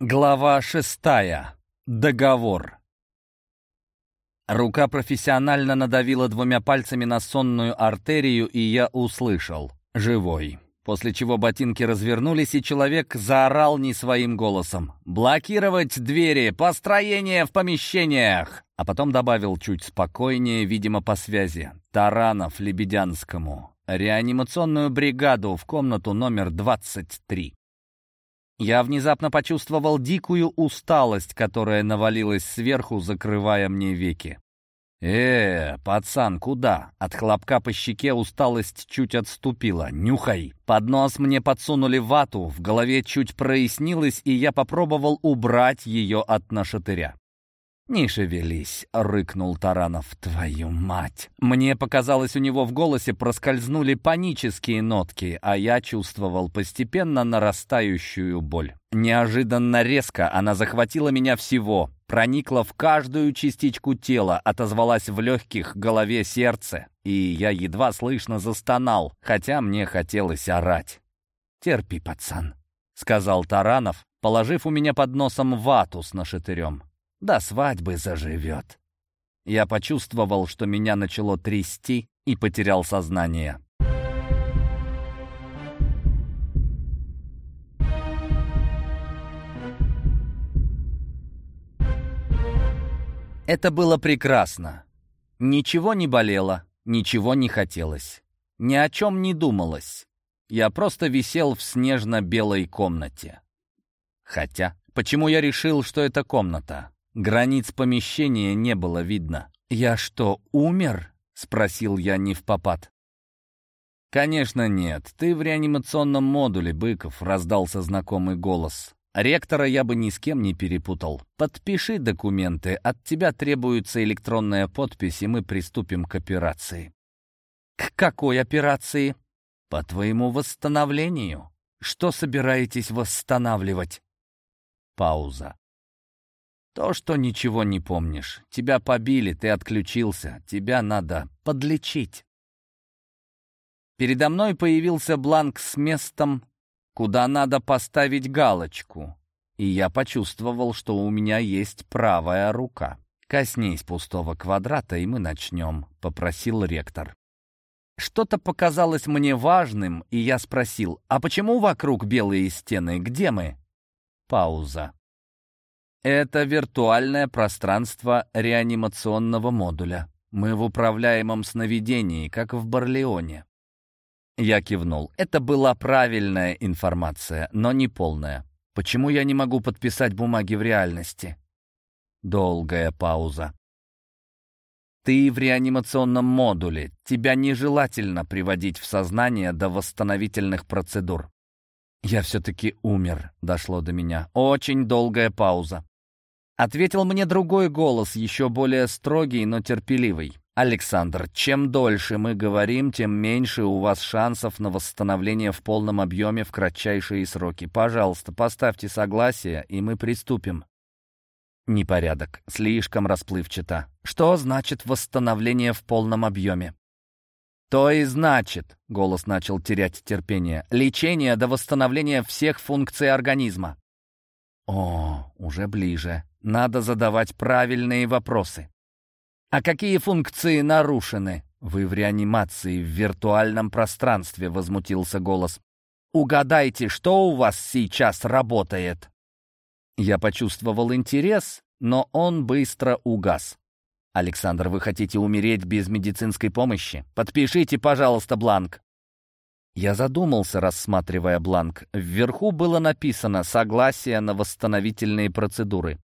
Глава шестая. Договор. Рука профессионально надавила двумя пальцами на сонную артерию, и я услышал «живой». После чего ботинки развернулись, и человек заорал не своим голосом. «Блокировать двери! Построение в помещениях!» А потом добавил чуть спокойнее, видимо, по связи. «Таранов Лебедянскому. Реанимационную бригаду в комнату номер 23». Я внезапно почувствовал дикую усталость, которая навалилась сверху, закрывая мне веки. «Э, пацан, куда?» От хлопка по щеке усталость чуть отступила. «Нюхай!» Под нос мне подсунули вату, в голове чуть прояснилось, и я попробовал убрать ее от нашатыря. «Не шевелись», — рыкнул Таранов. «Твою мать!» Мне показалось, у него в голосе проскользнули панические нотки, а я чувствовал постепенно нарастающую боль. Неожиданно резко она захватила меня всего, проникла в каждую частичку тела, отозвалась в легких, голове, сердце, и я едва слышно застонал, хотя мне хотелось орать. «Терпи, пацан», — сказал Таранов, положив у меня под носом вату с нашатырем. До свадьбы заживет. Я почувствовал, что меня начало трясти и потерял сознание. Это было прекрасно. Ничего не болело, ничего не хотелось. Ни о чем не думалось. Я просто висел в снежно-белой комнате. Хотя, почему я решил, что это комната? Границ помещения не было видно. «Я что, умер?» — спросил я не в попад. «Конечно нет. Ты в реанимационном модуле, Быков», — раздался знакомый голос. «Ректора я бы ни с кем не перепутал. Подпиши документы, от тебя требуется электронная подпись, и мы приступим к операции». «К какой операции?» «По твоему восстановлению. Что собираетесь восстанавливать?» Пауза. То, что ничего не помнишь. Тебя побили, ты отключился. Тебя надо подлечить. Передо мной появился бланк с местом, куда надо поставить галочку. И я почувствовал, что у меня есть правая рука. «Коснись пустого квадрата, и мы начнем», — попросил ректор. Что-то показалось мне важным, и я спросил, «А почему вокруг белые стены? Где мы?» Пауза. Это виртуальное пространство реанимационного модуля. Мы в управляемом сновидении, как в Барлеоне. Я кивнул. Это была правильная информация, но не полная. Почему я не могу подписать бумаги в реальности? Долгая пауза. Ты в реанимационном модуле. Тебя нежелательно приводить в сознание до восстановительных процедур. Я все-таки умер, дошло до меня. Очень долгая пауза. Ответил мне другой голос, еще более строгий, но терпеливый. «Александр, чем дольше мы говорим, тем меньше у вас шансов на восстановление в полном объеме в кратчайшие сроки. Пожалуйста, поставьте согласие, и мы приступим». Непорядок, слишком расплывчато. Что значит восстановление в полном объеме? «То и значит», — голос начал терять терпение, «лечение до восстановления всех функций организма». О, уже ближе. Надо задавать правильные вопросы. А какие функции нарушены? Вы в реанимации в виртуальном пространстве, возмутился голос. Угадайте, что у вас сейчас работает? Я почувствовал интерес, но он быстро угас. «Александр, вы хотите умереть без медицинской помощи? Подпишите, пожалуйста, бланк». Я задумался, рассматривая бланк. Вверху было написано «Согласие на восстановительные процедуры».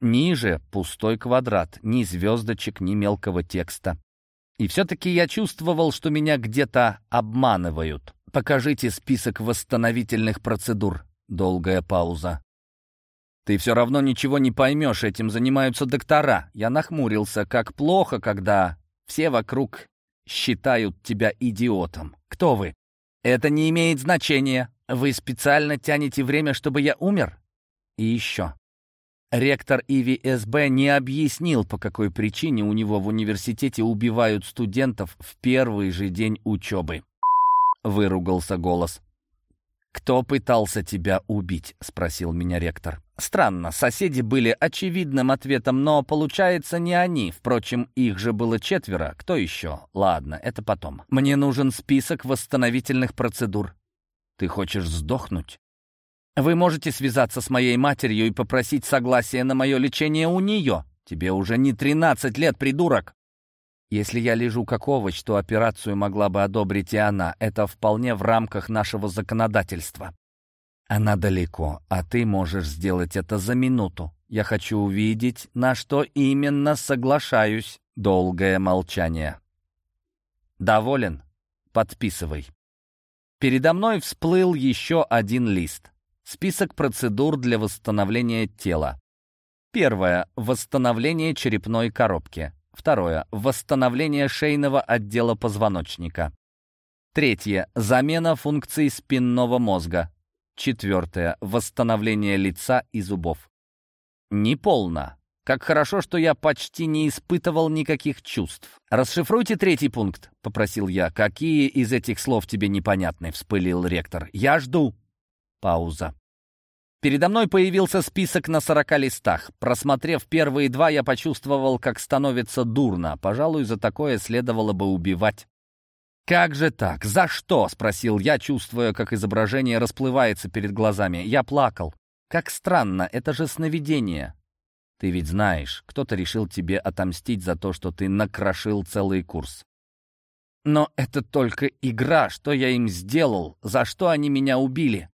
Ниже пустой квадрат, ни звездочек, ни мелкого текста. И все-таки я чувствовал, что меня где-то обманывают. «Покажите список восстановительных процедур». Долгая пауза. «Ты все равно ничего не поймешь, этим занимаются доктора». Я нахмурился, как плохо, когда все вокруг считают тебя идиотом. Кто вы? Это не имеет значения. Вы специально тянете время, чтобы я умер? И еще. Ректор ИВСБ не объяснил, по какой причине у него в университете убивают студентов в первый же день учебы. Выругался голос. «Кто пытался тебя убить?» — спросил меня ректор. Странно, соседи были очевидным ответом, но, получается, не они. Впрочем, их же было четверо. Кто еще? Ладно, это потом. Мне нужен список восстановительных процедур. Ты хочешь сдохнуть? Вы можете связаться с моей матерью и попросить согласия на мое лечение у нее. Тебе уже не 13 лет, придурок. Если я лежу как овощ, то операцию могла бы одобрить и она. Это вполне в рамках нашего законодательства. Она далеко, а ты можешь сделать это за минуту. Я хочу увидеть, на что именно соглашаюсь. Долгое молчание. Доволен? Подписывай. Передо мной всплыл еще один лист. Список процедур для восстановления тела. Первое. Восстановление черепной коробки. Второе. Восстановление шейного отдела позвоночника. Третье. Замена функций спинного мозга. Четвертое. Восстановление лица и зубов. Неполно. Как хорошо, что я почти не испытывал никаких чувств. «Расшифруйте третий пункт», — попросил я. «Какие из этих слов тебе непонятны?» — вспылил ректор. «Я жду». Пауза. Передо мной появился список на сорока листах. Просмотрев первые два, я почувствовал, как становится дурно. Пожалуй, за такое следовало бы убивать. «Как же так? За что?» — спросил я, чувствуя, как изображение расплывается перед глазами. Я плакал. «Как странно, это же сновидение». «Ты ведь знаешь, кто-то решил тебе отомстить за то, что ты накрошил целый курс». «Но это только игра. Что я им сделал? За что они меня убили?»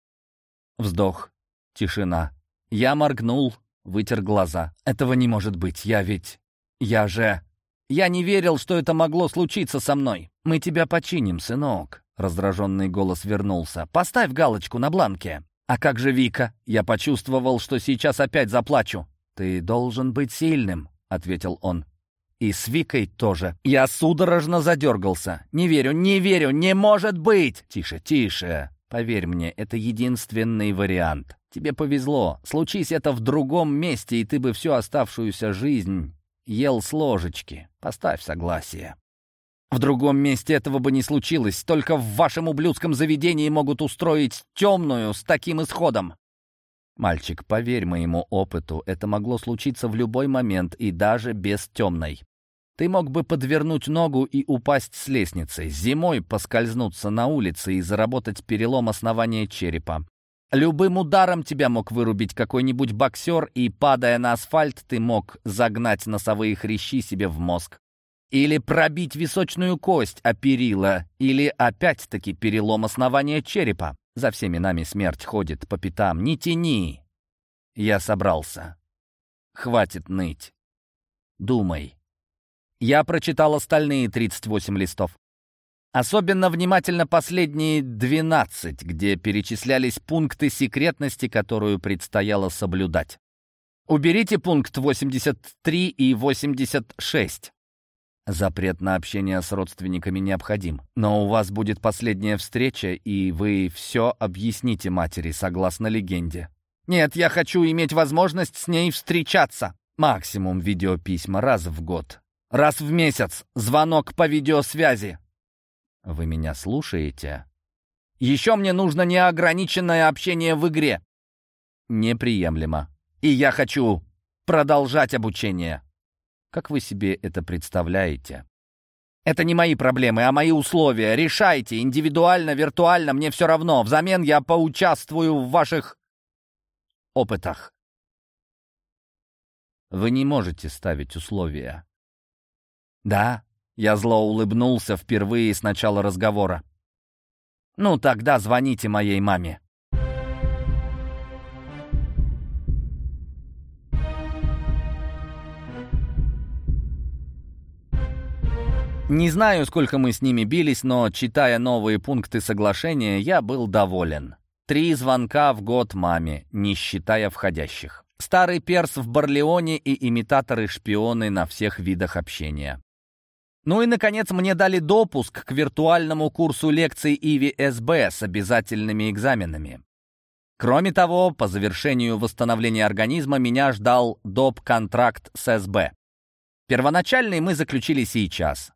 Вздох. Тишина. Я моргнул, вытер глаза. «Этого не может быть. Я ведь... Я же...» Я не верил, что это могло случиться со мной. Мы тебя починим, сынок. Раздраженный голос вернулся. Поставь галочку на бланке. А как же Вика? Я почувствовал, что сейчас опять заплачу. Ты должен быть сильным, ответил он. И с Викой тоже. Я судорожно задергался. Не верю, не верю, не может быть! Тише, тише. Поверь мне, это единственный вариант. Тебе повезло. Случись это в другом месте, и ты бы всю оставшуюся жизнь ел с ложечки. Поставь согласие. В другом месте этого бы не случилось. Только в вашем ублюдском заведении могут устроить темную с таким исходом. Мальчик, поверь моему опыту, это могло случиться в любой момент и даже без темной. Ты мог бы подвернуть ногу и упасть с лестницы, зимой поскользнуться на улице и заработать перелом основания черепа. Любым ударом тебя мог вырубить какой-нибудь боксер, и, падая на асфальт, ты мог загнать носовые хрящи себе в мозг. Или пробить височную кость о перила, или опять-таки перелом основания черепа. За всеми нами смерть ходит по пятам. Не тяни. Я собрался. Хватит ныть. Думай. Я прочитал остальные 38 листов. Особенно внимательно последние 12, где перечислялись пункты секретности, которую предстояло соблюдать. Уберите пункт 83 и 86. Запрет на общение с родственниками необходим. Но у вас будет последняя встреча, и вы все объясните матери, согласно легенде. Нет, я хочу иметь возможность с ней встречаться. Максимум видеописьма раз в год. Раз в месяц. Звонок по видеосвязи. Вы меня слушаете? Еще мне нужно неограниченное общение в игре. Неприемлемо. И я хочу продолжать обучение. Как вы себе это представляете? Это не мои проблемы, а мои условия. Решайте, индивидуально, виртуально, мне все равно. Взамен я поучаствую в ваших опытах. Вы не можете ставить условия. Да, я зло улыбнулся впервые с начала разговора. «Ну, тогда звоните моей маме». Не знаю, сколько мы с ними бились, но, читая новые пункты соглашения, я был доволен. Три звонка в год маме, не считая входящих. Старый перс в Барлеоне и имитаторы-шпионы на всех видах общения. Ну и, наконец, мне дали допуск к виртуальному курсу лекций Иви СБ с обязательными экзаменами. Кроме того, по завершению восстановления организма меня ждал доп-контракт с СБ. Первоначальный мы заключили сейчас.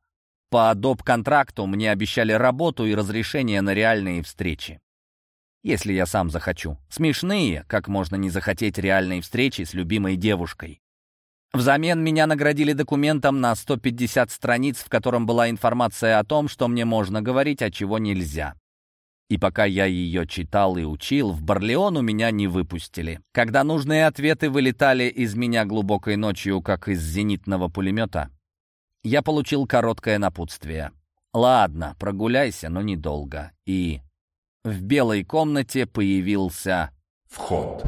По доп-контракту мне обещали работу и разрешение на реальные встречи. если я сам захочу. Смешные, как можно не захотеть реальной встречи с любимой девушкой. Взамен меня наградили документом на 150 страниц, в котором была информация о том, что мне можно говорить, а чего нельзя. И пока я ее читал и учил, в Барлеон у меня не выпустили. Когда нужные ответы вылетали из меня глубокой ночью, как из зенитного пулемета, я получил короткое напутствие. «Ладно, прогуляйся, но недолго». И в белой комнате появился вход.